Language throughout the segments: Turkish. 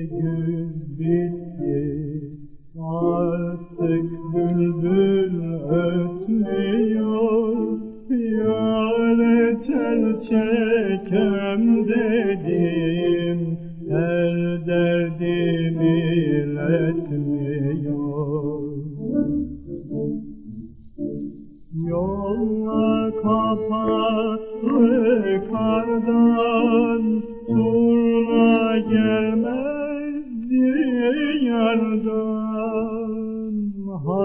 güz bitti. Artık bülbül ötmüyor, yâre tel çekem dedim, her derdimi iletmiyor. Yolla kapalı kardan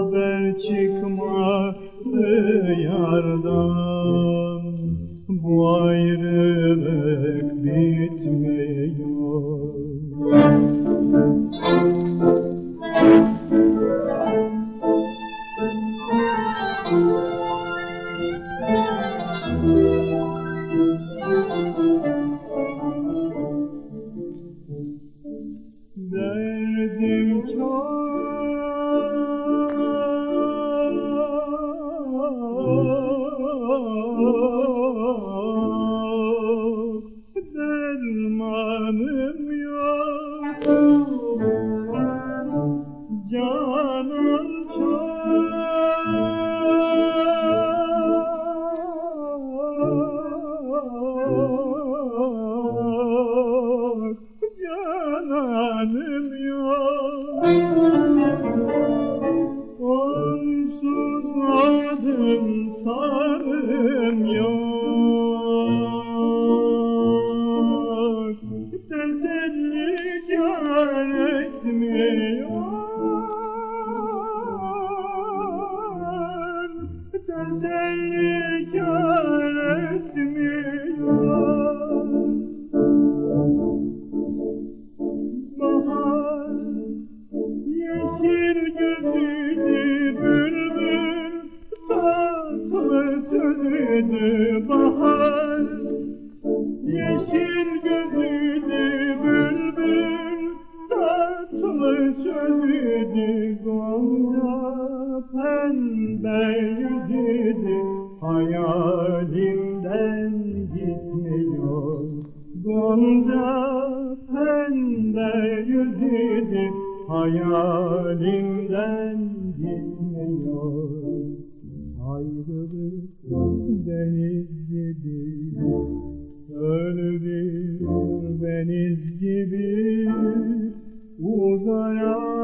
Haber çıkmadı yardan. Bu ayrılık Cananım yok Onsuz adım sarım yok. Teselli kâr etmiyor Teselli Gonca pembe yüzüdü hayalimden gitmiyor. Gonca pembe yüzüdü hayalimden gitmiyor. Ayrılık deniz gibi Ölü bir deniz gibi. Uzayan